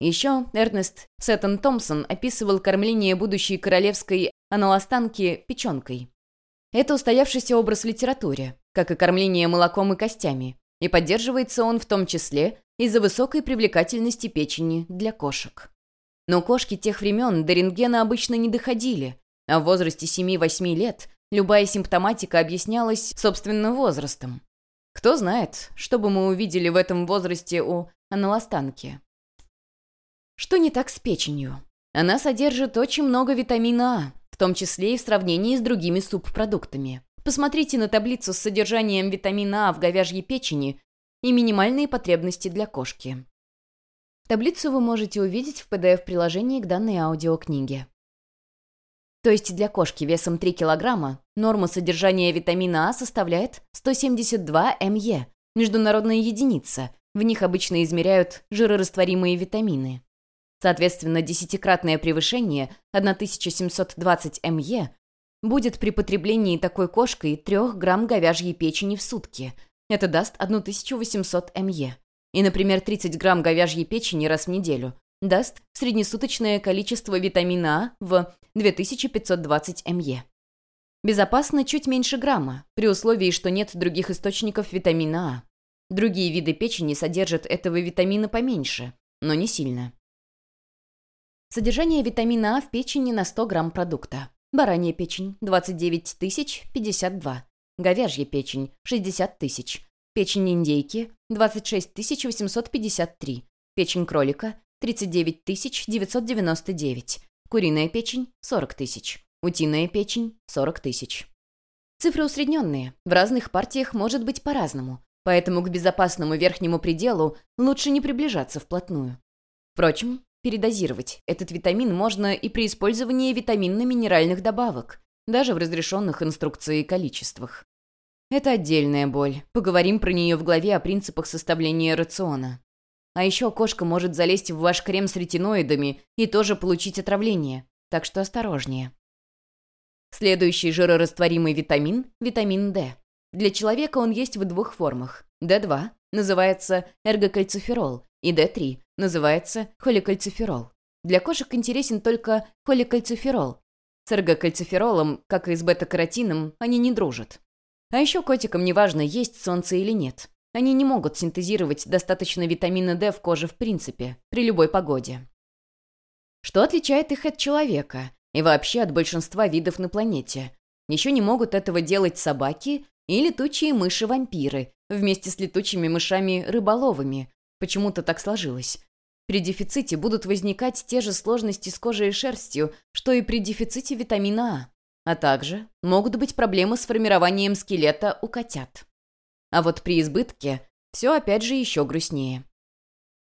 Еще Эрнест Сеттон Томпсон описывал кормление будущей королевской аналостанки печенкой. Это устоявшийся образ в литературе, как и кормление молоком и костями, и поддерживается он в том числе из-за высокой привлекательности печени для кошек. Но кошки тех времен до рентгена обычно не доходили, а в возрасте 7-8 лет любая симптоматика объяснялась собственным возрастом. Кто знает, что бы мы увидели в этом возрасте у аналостанки. Что не так с печенью? Она содержит очень много витамина А, в том числе и в сравнении с другими субпродуктами. Посмотрите на таблицу с содержанием витамина А в говяжьей печени и минимальные потребности для кошки. Таблицу вы можете увидеть в PDF-приложении к данной аудиокниге. То есть для кошки весом 3 кг норма содержания витамина А составляет 172 МЕ, международная единица. В них обычно измеряют жирорастворимые витамины. Соответственно, десятикратное превышение 1720 МЕ будет при потреблении такой кошкой 3 грамм говяжьей печени в сутки. Это даст 1800 МЕ. И, например, 30 грамм говяжьей печени раз в неделю даст среднесуточное количество витамина А в 2520 МЕ. Безопасно чуть меньше грамма, при условии, что нет других источников витамина А. Другие виды печени содержат этого витамина поменьше, но не сильно. Содержание витамина А в печени на 100 грамм продукта. Баранья печень – 29 тысяч 52. Говяжья печень – 60 тысяч. Печень индейки – 26 853. Печень кролика 39 999. Куриная печень – 40 тысяч. Утиная печень – 40 тысяч. Цифры усредненные, в разных партиях может быть по-разному, поэтому к безопасному верхнему пределу лучше не приближаться вплотную. Впрочем, передозировать этот витамин можно и при использовании витаминно-минеральных добавок, даже в разрешенных инструкцией количествах. Это отдельная боль. Поговорим про нее в главе о принципах составления рациона. А еще кошка может залезть в ваш крем с ретиноидами и тоже получить отравление, так что осторожнее. Следующий жирорастворимый витамин – витамин D. Для человека он есть в двух формах. D2 называется эргокальциферол, и D3 называется холикальциферол. Для кошек интересен только холикальциферол. С эргокальциферолом, как и с бета-каротином, они не дружат. А еще котикам неважно, есть солнце или нет. Они не могут синтезировать достаточно витамина D в коже в принципе, при любой погоде. Что отличает их от человека и вообще от большинства видов на планете? Еще не могут этого делать собаки и летучие мыши-вампиры вместе с летучими мышами-рыболовами. Почему-то так сложилось. При дефиците будут возникать те же сложности с кожей и шерстью, что и при дефиците витамина А. А также могут быть проблемы с формированием скелета у котят. А вот при избытке все опять же еще грустнее.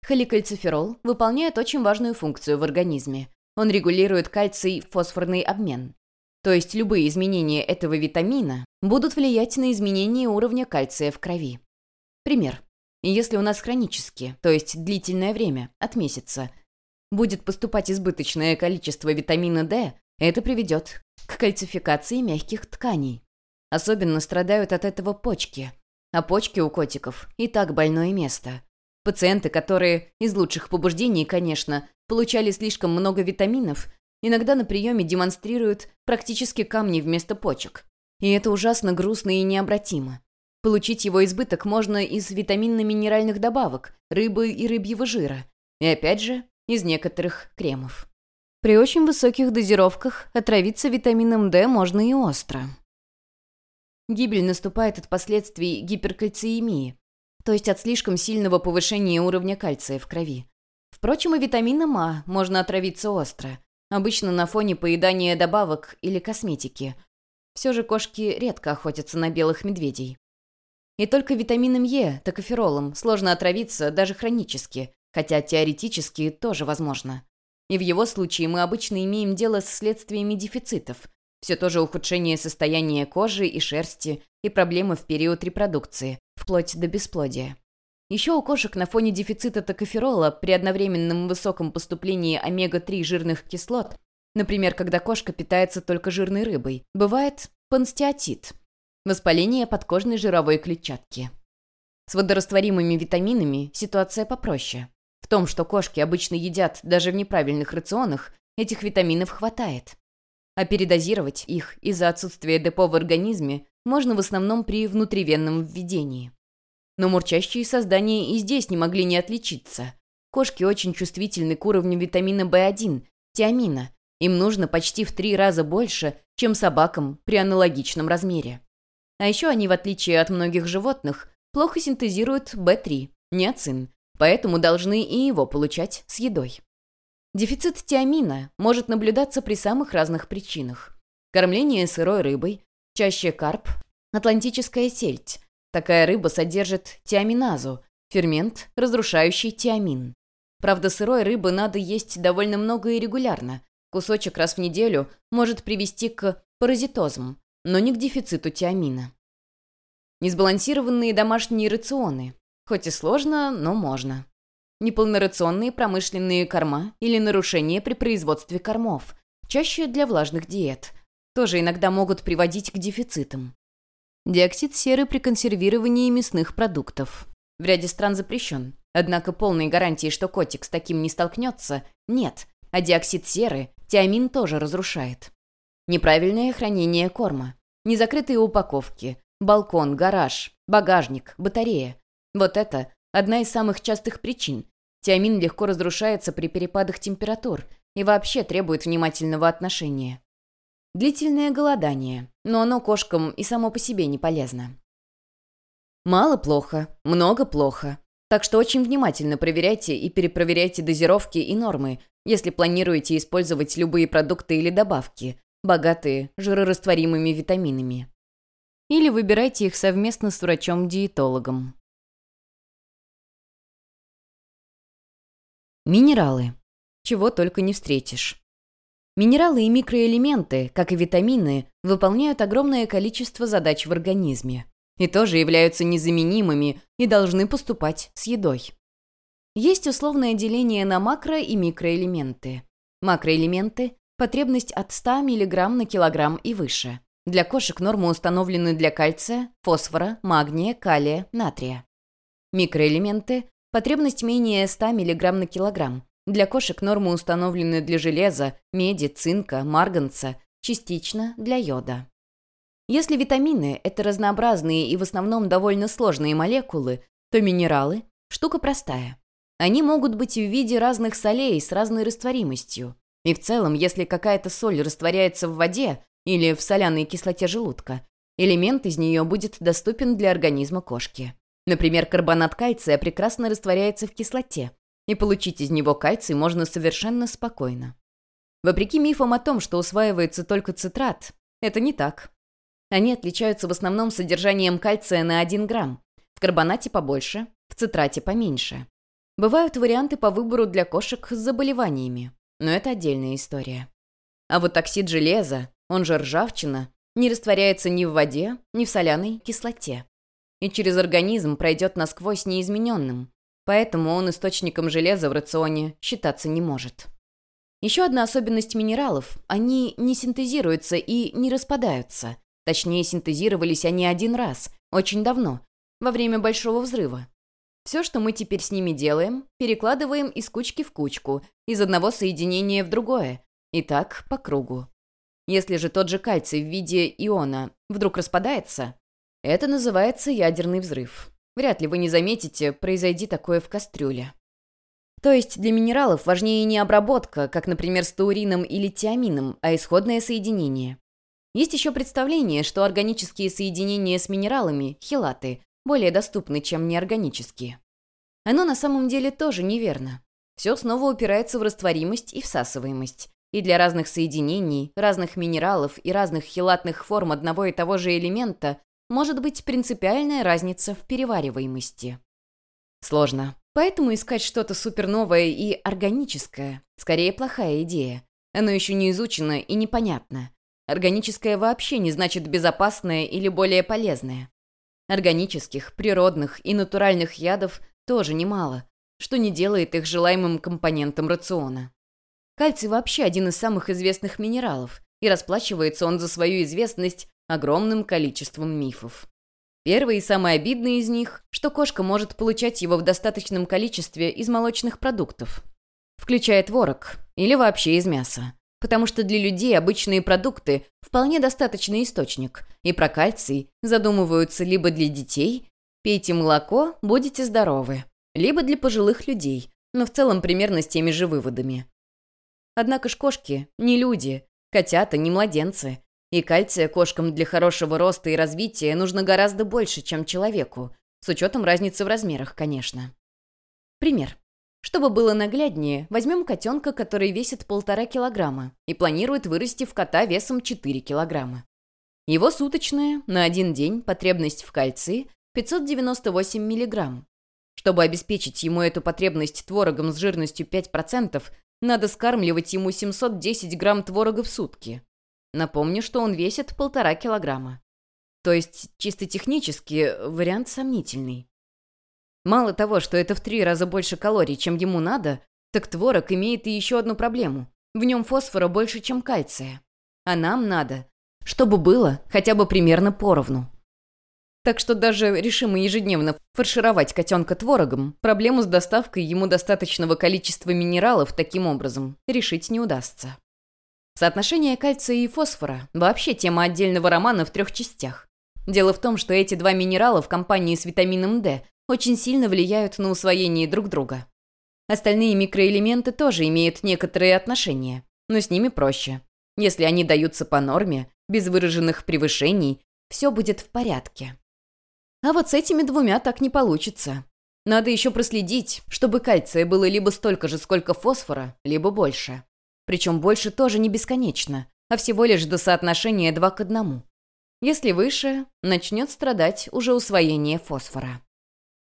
Холикальциферол выполняет очень важную функцию в организме. Он регулирует кальций-фосфорный обмен. То есть любые изменения этого витамина будут влиять на изменение уровня кальция в крови. Пример. Если у нас хронически, то есть длительное время, от месяца, будет поступать избыточное количество витамина D, это приведет к кальцификации мягких тканей. Особенно страдают от этого почки, а почки у котиков и так больное место. Пациенты, которые, из лучших побуждений, конечно, получали слишком много витаминов, иногда на приеме демонстрируют практически камни вместо почек. И это ужасно грустно и необратимо. Получить его избыток можно из витаминно-минеральных добавок, рыбы и рыбьего жира. И опять же, из некоторых кремов. При очень высоких дозировках отравиться витамином D можно и остро. Гибель наступает от последствий гиперкальциемии, то есть от слишком сильного повышения уровня кальция в крови. Впрочем, и витамином А можно отравиться остро, обычно на фоне поедания добавок или косметики. Все же кошки редко охотятся на белых медведей. И только витамином Е, токоферолом, сложно отравиться даже хронически, хотя теоретически тоже возможно. И в его случае мы обычно имеем дело с следствиями дефицитов, все то же ухудшение состояния кожи и шерсти и проблемы в период репродукции, вплоть до бесплодия. Еще у кошек на фоне дефицита токоферола при одновременном высоком поступлении омега-3 жирных кислот, например, когда кошка питается только жирной рыбой, бывает панстеатит – воспаление подкожной жировой клетчатки. С водорастворимыми витаминами ситуация попроще. В том, что кошки обычно едят даже в неправильных рационах, этих витаминов хватает а передозировать их из-за отсутствия депо в организме можно в основном при внутривенном введении. но мурчащие создания и здесь не могли не отличиться. Кошки очень чувствительны к уровню витамина В1, тиамина. Им нужно почти в три раза больше, чем собакам при аналогичном размере. А еще они, в отличие от многих животных, плохо синтезируют В3, ниацин, поэтому должны и его получать с едой. Дефицит тиамина может наблюдаться при самых разных причинах. Кормление сырой рыбой, чаще карп, атлантическая сельдь. Такая рыба содержит тиаминазу, фермент, разрушающий тиамин. Правда, сырой рыбы надо есть довольно много и регулярно. Кусочек раз в неделю может привести к паразитозам, но не к дефициту тиамина. Несбалансированные домашние рационы. Хоть и сложно, но можно. Неполнорационные промышленные корма или нарушения при производстве кормов, чаще для влажных диет, тоже иногда могут приводить к дефицитам. Диоксид серы при консервировании мясных продуктов. В ряде стран запрещен, однако полной гарантии, что котик с таким не столкнется, нет, а диоксид серы тиамин тоже разрушает. Неправильное хранение корма, незакрытые упаковки, балкон, гараж, багажник, батарея. Вот это одна из самых частых причин. Тиамин легко разрушается при перепадах температур и вообще требует внимательного отношения. Длительное голодание, но оно кошкам и само по себе не полезно. Мало плохо, много плохо. Так что очень внимательно проверяйте и перепроверяйте дозировки и нормы, если планируете использовать любые продукты или добавки, богатые жирорастворимыми витаминами. Или выбирайте их совместно с врачом-диетологом. Минералы. Чего только не встретишь. Минералы и микроэлементы, как и витамины, выполняют огромное количество задач в организме и тоже являются незаменимыми и должны поступать с едой. Есть условное деление на макро- и микроэлементы. Макроэлементы – потребность от 100 мг на килограмм и выше. Для кошек нормы установлены для кальция, фосфора, магния, калия, натрия. Микроэлементы – потребность менее 100 мг на килограмм. Для кошек нормы установлены для железа, меди, цинка, марганца, частично для йода. Если витамины – это разнообразные и в основном довольно сложные молекулы, то минералы – штука простая. Они могут быть в виде разных солей с разной растворимостью. И в целом, если какая-то соль растворяется в воде или в соляной кислоте желудка, элемент из нее будет доступен для организма кошки. Например, карбонат кальция прекрасно растворяется в кислоте, и получить из него кальций можно совершенно спокойно. Вопреки мифам о том, что усваивается только цитрат, это не так. Они отличаются в основном содержанием кальция на 1 грамм. В карбонате побольше, в цитрате поменьше. Бывают варианты по выбору для кошек с заболеваниями, но это отдельная история. А вот оксид железа, он же ржавчина, не растворяется ни в воде, ни в соляной кислоте. И через организм пройдет насквозь неизмененным, поэтому он источником железа в рационе считаться не может. Еще одна особенность минералов – они не синтезируются и не распадаются, Точнее, синтезировались они один раз, очень давно, во время Большого взрыва. Все, что мы теперь с ними делаем, перекладываем из кучки в кучку, из одного соединения в другое, и так по кругу. Если же тот же кальций в виде иона вдруг распадается, это называется ядерный взрыв. Вряд ли вы не заметите, произойди такое в кастрюле. То есть для минералов важнее не обработка, как, например, с таурином или тиамином, а исходное соединение. Есть еще представление, что органические соединения с минералами, хилаты, более доступны, чем неорганические. Оно на самом деле тоже неверно. Все снова упирается в растворимость и всасываемость. И для разных соединений, разных минералов и разных хилатных форм одного и того же элемента может быть принципиальная разница в перевариваемости. Сложно. Поэтому искать что-то суперновое и органическое – скорее плохая идея. Оно еще не изучено и непонятно. Органическое вообще не значит безопасное или более полезное. Органических, природных и натуральных ядов тоже немало, что не делает их желаемым компонентом рациона. Кальций вообще один из самых известных минералов, и расплачивается он за свою известность огромным количеством мифов. Первый и самый обидный из них, что кошка может получать его в достаточном количестве из молочных продуктов, включая творог или вообще из мяса потому что для людей обычные продукты – вполне достаточный источник, и про кальций задумываются либо для детей, Пейте молоко, будете здоровы. Либо для пожилых людей, но в целом примерно с теми же выводами. Однако ж кошки не люди, котята не младенцы. И кальция кошкам для хорошего роста и развития нужно гораздо больше, чем человеку, с учетом разницы в размерах, конечно. Пример. Чтобы было нагляднее, возьмем котенка, который весит полтора килограмма и планирует вырасти в кота весом 4 килограмма. Его суточная, на один день, потребность в кальции 598 миллиграмм. Чтобы обеспечить ему эту потребность творогом с жирностью 5%, надо скармливать ему 710 грамм творога в сутки. Напомню, что он весит полтора килограмма. То есть, чисто технически, вариант сомнительный. Мало того, что это в три раза больше калорий, чем ему надо, так творог имеет и еще одну проблему. В нем фосфора больше, чем кальция. А нам надо, чтобы было хотя бы примерно поровну. Так что даже решим мы ежедневно фаршировать котенка творогом, проблему с доставкой ему достаточного количества минералов таким образом решить не удастся. Соотношение кальция и фосфора – вообще тема отдельного романа в трех частях. Дело в том, что эти два минерала в компании с витамином D очень сильно влияют на усвоение друг друга. Остальные микроэлементы тоже имеют некоторые отношения, но с ними проще. Если они даются по норме, без выраженных превышений, все будет в порядке. А вот с этими двумя так не получится. Надо еще проследить, чтобы кальция было либо столько же, сколько фосфора, либо больше. Причем больше тоже не бесконечно, а всего лишь до соотношения 2 к 1. Если выше, начнет страдать уже усвоение фосфора.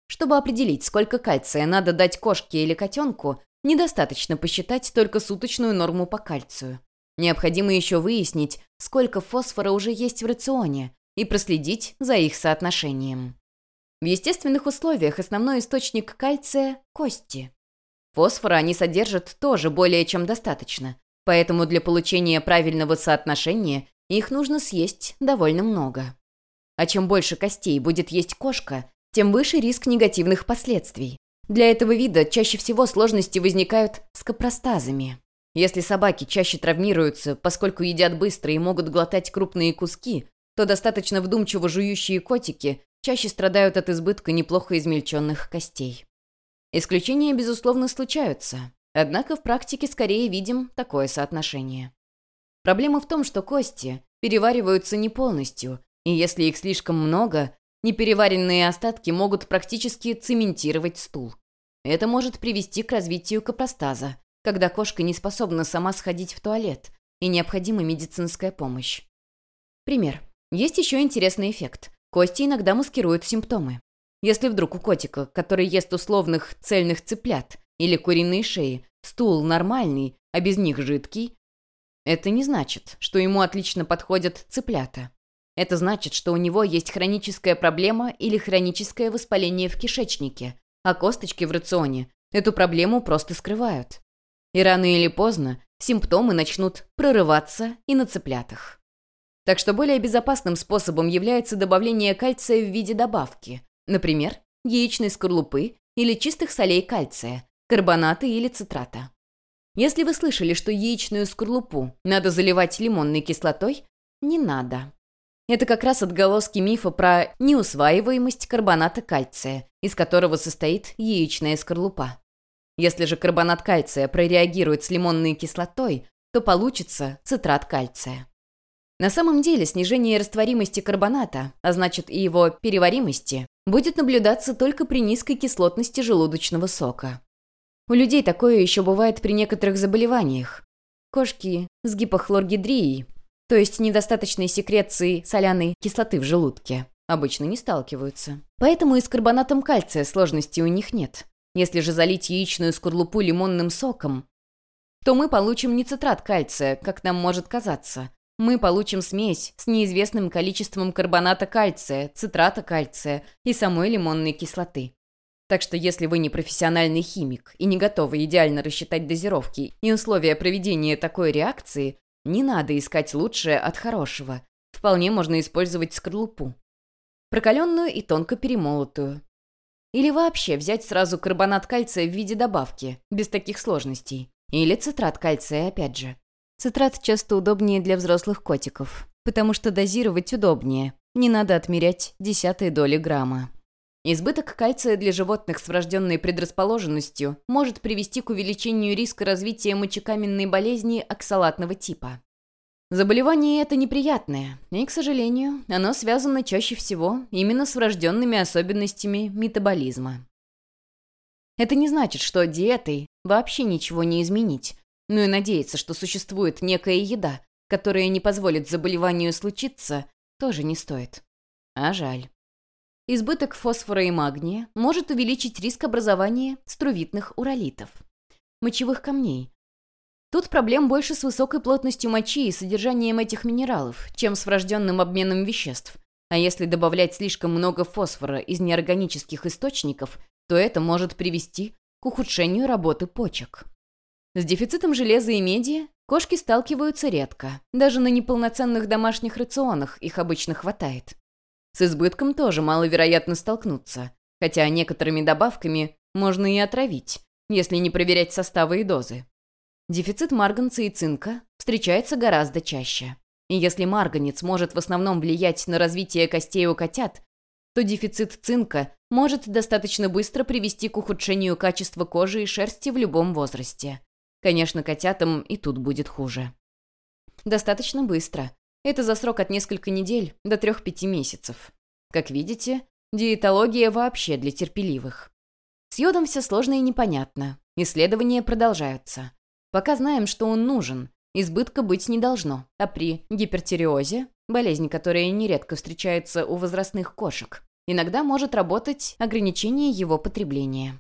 Чтобы определить, сколько кальция надо дать кошке или котенку, недостаточно посчитать только суточную норму по кальцию. Необходимо еще выяснить, сколько фосфора уже есть в рационе, и проследить за их соотношением. В естественных условиях основной источник кальция – кости. Фосфора они содержат тоже более чем достаточно, поэтому для получения правильного соотношения их нужно съесть довольно много. А чем больше костей будет есть кошка, тем выше риск негативных последствий. Для этого вида чаще всего сложности возникают с капростазами. Если собаки чаще травмируются, поскольку едят быстро и могут глотать крупные куски, то достаточно вдумчиво жующие котики чаще страдают от избытка неплохо измельченных костей. Исключения, безусловно, случаются, однако в практике скорее видим такое соотношение. Проблема в том, что кости перевариваются не полностью, и если их слишком много, Непереваренные остатки могут практически цементировать стул. Это может привести к развитию капростаза, когда кошка не способна сама сходить в туалет, и необходима медицинская помощь. Пример. Есть еще интересный эффект. Кости иногда маскируют симптомы. Если вдруг у котика, который ест условных цельных цыплят или куриные шеи, стул нормальный, а без них жидкий, это не значит, что ему отлично подходят цыплята. Это значит, что у него есть хроническая проблема или хроническое воспаление в кишечнике, а косточки в рационе эту проблему просто скрывают. И рано или поздно симптомы начнут прорываться и на цыплятах. Так что более безопасным способом является добавление кальция в виде добавки, например, яичной скорлупы или чистых солей кальция, карбоната или цитрата. Если вы слышали, что яичную скорлупу надо заливать лимонной кислотой, не надо. Это как раз отголоски мифа про неусваиваемость карбоната кальция, из которого состоит яичная скорлупа. Если же карбонат кальция прореагирует с лимонной кислотой, то получится цитрат кальция. На самом деле снижение растворимости карбоната, а значит и его переваримости, будет наблюдаться только при низкой кислотности желудочного сока. У людей такое еще бывает при некоторых заболеваниях. Кошки с гипохлоргидрией то есть недостаточной секреции соляной кислоты в желудке, обычно не сталкиваются. Поэтому и с карбонатом кальция сложностей у них нет. Если же залить яичную скорлупу лимонным соком, то мы получим не цитрат кальция, как нам может казаться. Мы получим смесь с неизвестным количеством карбоната кальция, цитрата кальция и самой лимонной кислоты. Так что если вы не профессиональный химик и не готовы идеально рассчитать дозировки и условия проведения такой реакции, не надо искать лучшее от хорошего. Вполне можно использовать скорлупу. Прокаленную и тонко перемолотую. Или вообще взять сразу карбонат кальция в виде добавки, без таких сложностей. Или цитрат кальция, опять же. Цитрат часто удобнее для взрослых котиков, потому что дозировать удобнее. Не надо отмерять десятые доли грамма. Избыток кальция для животных с врожденной предрасположенностью может привести к увеличению риска развития мочекаменной болезни оксалатного типа. Заболевание это неприятное, и, к сожалению, оно связано чаще всего именно с врожденными особенностями метаболизма. Это не значит, что диетой вообще ничего не изменить, но и надеяться, что существует некая еда, которая не позволит заболеванию случиться, тоже не стоит. А жаль. Избыток фосфора и магния может увеличить риск образования струвитных уролитов, мочевых камней. Тут проблем больше с высокой плотностью мочи и содержанием этих минералов, чем с врожденным обменом веществ. А если добавлять слишком много фосфора из неорганических источников, то это может привести к ухудшению работы почек. С дефицитом железа и меди кошки сталкиваются редко. Даже на неполноценных домашних рационах их обычно хватает. С избытком тоже маловероятно столкнуться, хотя некоторыми добавками можно и отравить, если не проверять составы и дозы. Дефицит марганца и цинка встречается гораздо чаще. И если марганец может в основном влиять на развитие костей у котят, то дефицит цинка может достаточно быстро привести к ухудшению качества кожи и шерсти в любом возрасте. Конечно, котятам и тут будет хуже. Достаточно быстро, это за срок от нескольких недель до 3-5 месяцев. Как видите, диетология вообще для терпеливых. С йодом все сложно и непонятно. Исследования продолжаются. Пока знаем, что он нужен. Избытка быть не должно. А при гипертиреозе, болезнь, которая нередко встречается у возрастных кошек, иногда может работать ограничение его потребления.